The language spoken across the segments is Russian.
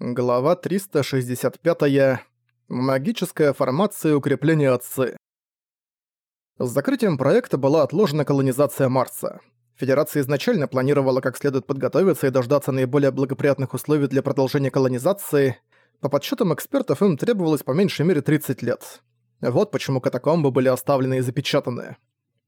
Глава 365. -я. Магическая формация укрепления отцы. С закрытием проекта была отложена колонизация Марса. Федерация изначально планировала как следует подготовиться и дождаться наиболее благоприятных условий для продолжения колонизации. По подсчетам экспертов им требовалось по меньшей мере 30 лет. Вот почему катакомбы были оставлены и запечатаны.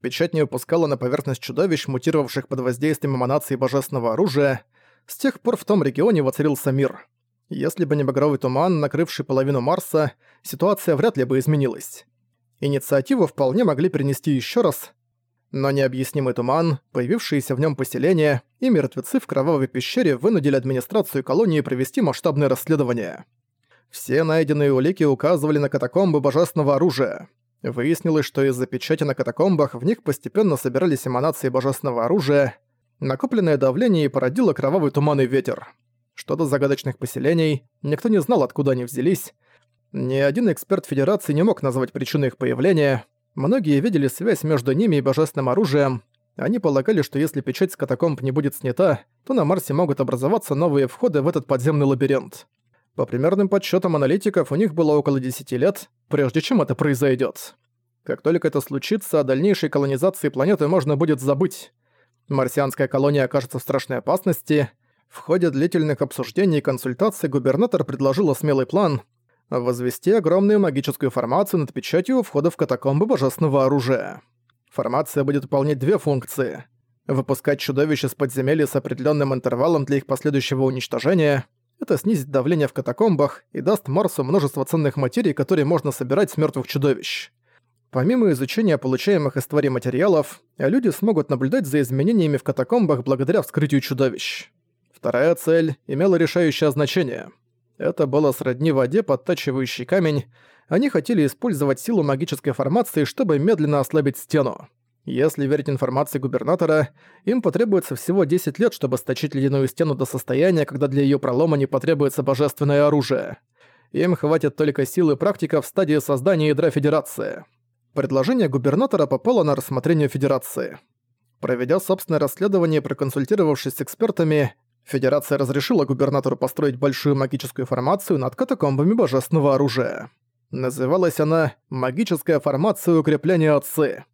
Печать не выпускала на поверхность чудовищ, мутировавших под воздействием эманации божественного оружия. С тех пор в том регионе воцарился мир. Если бы не багровый туман, накрывший половину Марса, ситуация вряд ли бы изменилась. Инициативу вполне могли принести еще раз, но необъяснимый туман, появившиеся в нем поселения и мертвецы в кровавой пещере вынудили администрацию колонии провести масштабное расследование. Все найденные улики указывали на катакомбы божественного оружия. Выяснилось, что из-за печати на катакомбах в них постепенно собирались эманации божественного оружия. Накопленное давление породило кровавый туман и ветер. Что до загадочных поселений, никто не знал, откуда они взялись. Ни один эксперт Федерации не мог назвать причину их появления, Многие видели связь между ними и божественным оружием. Они полагали, что если печать с катакомб не будет снята, то на Марсе могут образоваться новые входы в этот подземный лабиринт. По примерным подсчетам аналитиков, у них было около 10 лет, прежде чем это произойдет. Как только это случится, о дальнейшей колонизации планеты можно будет забыть. Марсианская колония окажется в страшной опасности. В ходе длительных обсуждений и консультаций губернатор предложил смелый план – возвести огромную магическую формацию над печатью входа в катакомбы божественного оружия. Формация будет выполнять две функции. Выпускать чудовища с подземелья с определенным интервалом для их последующего уничтожения. Это снизит давление в катакомбах и даст Марсу множество ценных материй, которые можно собирать с мертвых чудовищ. Помимо изучения получаемых из твари материалов, люди смогут наблюдать за изменениями в катакомбах благодаря вскрытию чудовищ. Вторая цель имела решающее значение — это было сродни воде, подтачивающей камень. Они хотели использовать силу магической формации, чтобы медленно ослабить стену. Если верить информации губернатора, им потребуется всего 10 лет, чтобы сточить ледяную стену до состояния, когда для её пролома не потребуется божественное оружие. Им хватит только силы практика в стадии создания ядра Федерации. Предложение губернатора попало на рассмотрение Федерации. Проведя собственное расследование и проконсультировавшись с экспертами, Федерация разрешила губернатору построить большую магическую формацию над катакомбами божественного оружия. Называлась она «Магическая формация укрепления отцы».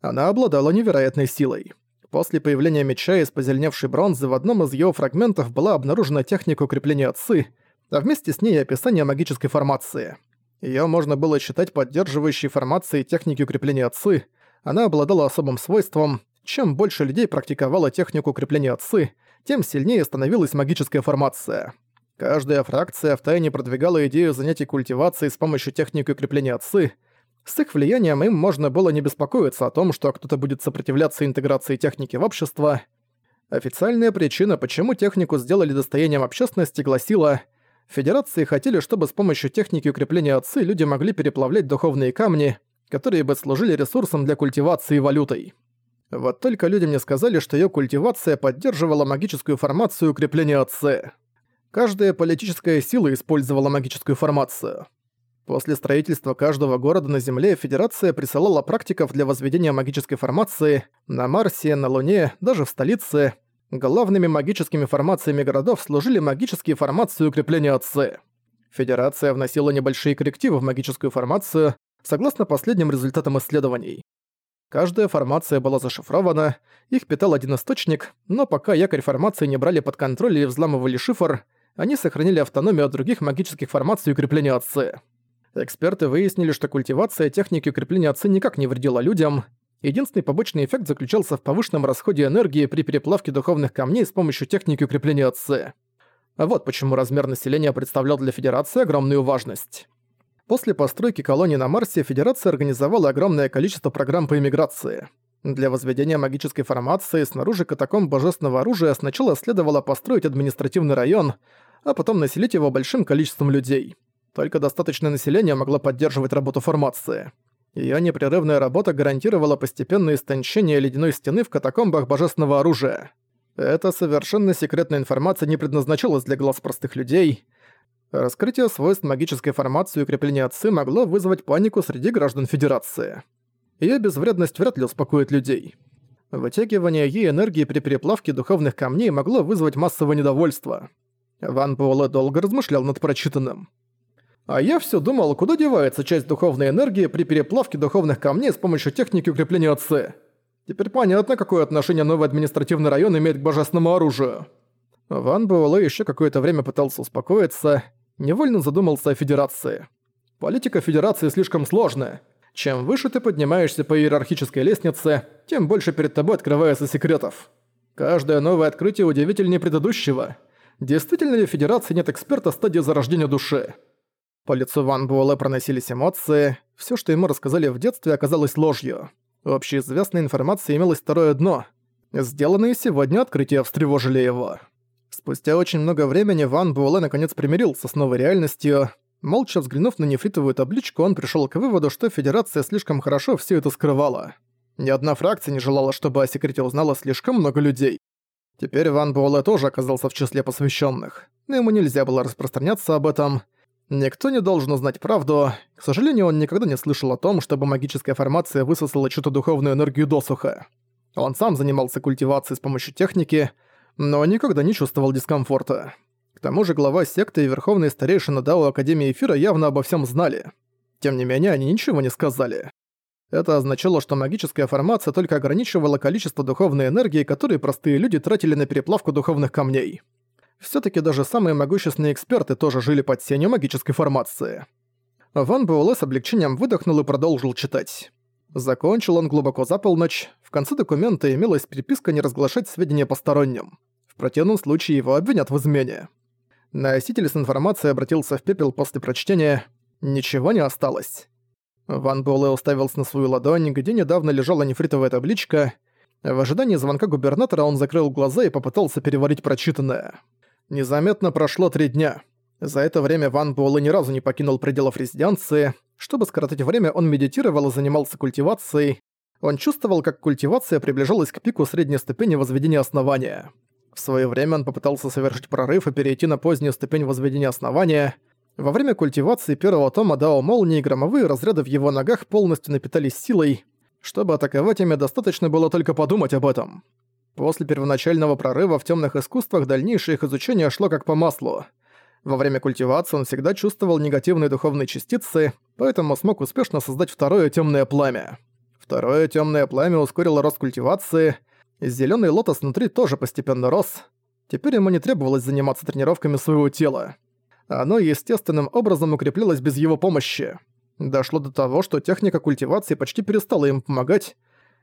Она обладала невероятной силой. После появления меча из позеленевшей бронзы в одном из его фрагментов была обнаружена техника укрепления отцы, а вместе с ней описание магической формации. Её можно было считать поддерживающей формацией техники укрепления отцы. Она обладала особым свойством. Чем больше людей практиковало технику укрепления отцы, тем сильнее становилась магическая формация. Каждая фракция втайне продвигала идею занятий культивацией с помощью техники укрепления отцы. С их влиянием им можно было не беспокоиться о том, что кто-то будет сопротивляться интеграции техники в общество. Официальная причина, почему технику сделали достоянием общественности, гласила Федерации хотели, чтобы с помощью техники укрепления отцы люди могли переплавлять духовные камни, которые бы служили ресурсом для культивации валютой. Вот только людям не сказали, что её культивация поддерживала магическую формацию укрепления отцы. Каждая политическая сила использовала магическую формацию. После строительства каждого города на Земле Федерация присылала практиков для возведения магической формации на Марсе, на Луне, даже в столице. Главными магическими формациями городов служили магические формации укрепления отцы. Федерация вносила небольшие коррективы в магическую формацию, согласно последним результатам исследований. Каждая формация была зашифрована, их питал один источник, но пока якорь формации не брали под контроль или взламывали шифр, они сохранили автономию от других магических формаций укрепления отцы. Эксперты выяснили, что культивация техники укрепления отцы никак не вредила людям. Единственный побочный эффект заключался в повышенном расходе энергии при переплавке духовных камней с помощью техники укрепления отцы. А вот почему размер населения представлял для Федерации огромную важность. После постройки колонии на Марсе Федерация организовала огромное количество программ по иммиграции. Для возведения магической формации снаружи катакомб божественного оружия сначала следовало построить административный район, а потом населить его большим количеством людей. Только достаточное население могло поддерживать работу формации. Её непрерывная работа гарантировала постепенное истончение ледяной стены в катакомбах божественного оружия. Эта совершенно секретная информация не предназначалась для глаз простых людей — Раскрытие свойств магической формации и укрепления отцы могло вызвать панику среди граждан Федерации. Её безвредность вряд ли успокоит людей. Вытягивание ей энергии при переплавке духовных камней могло вызвать массовое недовольство. Ван Буэлэ долго размышлял над прочитанным. А я все думал, куда девается часть духовной энергии при переплавке духовных камней с помощью техники укрепления отцы. Теперь понятно, какое отношение новый административный район имеет к божественному оружию. Ван Буэлэ еще какое-то время пытался успокоиться, невольно задумался о Федерации. Политика Федерации слишком сложная. Чем выше ты поднимаешься по иерархической лестнице, тем больше перед тобой открывается секретов. Каждое новое открытие удивительнее предыдущего. Действительно ли в Федерации нет эксперта стадии зарождения души? По лицу Ван Буэлэ проносились эмоции. Все, что ему рассказали в детстве, оказалось ложью. В общеизвестной информации имелось второе дно. Сделанные сегодня открытия встревожили его. Спустя очень много времени Ван Буэлэ наконец примирился с новой реальностью. Молча взглянув на нефритовую табличку, он пришел к выводу, что Федерация слишком хорошо все это скрывала. Ни одна фракция не желала, чтобы о секрете узнало слишком много людей. Теперь Ван Буэлэ тоже оказался в числе посвященных, но ему нельзя было распространяться об этом. Никто не должен узнать правду. К сожалению, он никогда не слышал о том, чтобы магическая формация высосала чью-то духовную энергию досуха. Он сам занимался культивацией с помощью техники, но никогда не чувствовал дискомфорта. К тому же глава секты и верховные старейшины Дао Академии Эфира явно обо всем знали. Тем не менее, они ничего не сказали. Это означало, что магическая формация только ограничивала количество духовной энергии, которые простые люди тратили на переплавку духовных камней. Всё-таки даже самые могущественные эксперты тоже жили под сенью магической формации. Ван Буэлэ с облегчением выдохнул и продолжил читать. Закончил он глубоко за полночь. В конце документа имелась переписка не разглашать сведения посторонним. В противном случае его обвинят в измене. Носитель с информацией обратился в пепел после прочтения. Ничего не осталось. Ван Буэлэ уставился на свою ладонь, где недавно лежала нефритовая табличка. В ожидании звонка губернатора он закрыл глаза и попытался переварить прочитанное. Незаметно прошло три дня. За это время Ван Буэлэ ни разу не покинул пределов резиденции. Чтобы скоротать время, он медитировал и занимался культивацией. Он чувствовал, как культивация приближалась к пику средней ступени возведения основания. В своё время он попытался совершить прорыв и перейти на позднюю ступень возведения основания. Во время культивации первого тома Дао Молнии громовые разряды в его ногах полностью напитались силой. Чтобы атаковать ими, достаточно было только подумать об этом. После первоначального прорыва в темных искусствах дальнейшее их изучение шло как по маслу. Во время культивации он всегда чувствовал негативные духовные частицы, поэтому смог успешно создать второе темное пламя. Второе темное пламя ускорило рост культивации, зеленый лотос внутри тоже постепенно рос. Теперь ему не требовалось заниматься тренировками своего тела. Оно естественным образом укреплялось без его помощи. Дошло до того, что техника культивации почти перестала им помогать,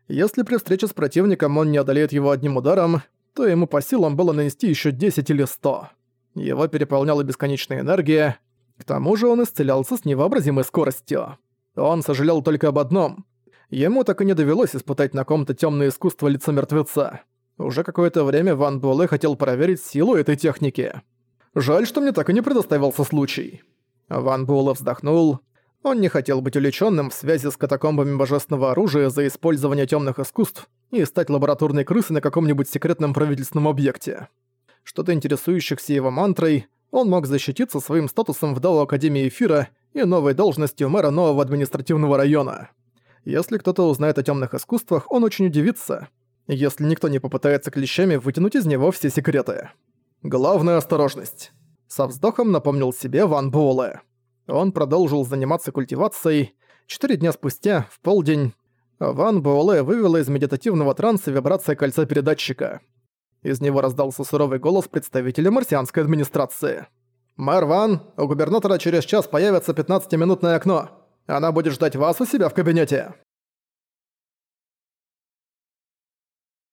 если при встрече с противником он не одолеет его одним ударом, то ему по силам было нанести еще 10 или 100. Его переполняла бесконечная энергия, к тому же он исцелялся с невообразимой скоростью. Он сожалел только об одном. Ему так и не довелось испытать на ком-то темное искусство лица мертвеца. Уже какое-то время Ван Буэлэ хотел проверить силу этой техники. Жаль, что мне так и не предоставился случай. Ван Буэлэ вздохнул. Он не хотел быть увлечённым в связи с катакомбами божественного оружия за использование тёмных искусств и стать лабораторной крысой на каком-нибудь секретном правительственном объекте. Что-то интересующихся его мантрой, он мог защититься своим статусом в Дао Академии Эфира и новой должностью мэра нового административного района. Если кто-то узнает о тёмных искусствах, он очень удивится, если никто не попытается клещами вытянуть из него все секреты. Главная осторожность. Со вздохом напомнил себе Ван Буэлэ. Он продолжил заниматься культивацией. Четыре дня спустя, в полдень, Ван Буэлэ вывела из медитативного транса вибрация кольца передатчика. Из него раздался суровый голос представителя марсианской администрации. «Мэр Ван, у губернатора через час появится 15-минутное окно. Она будет ждать вас у себя в кабинете».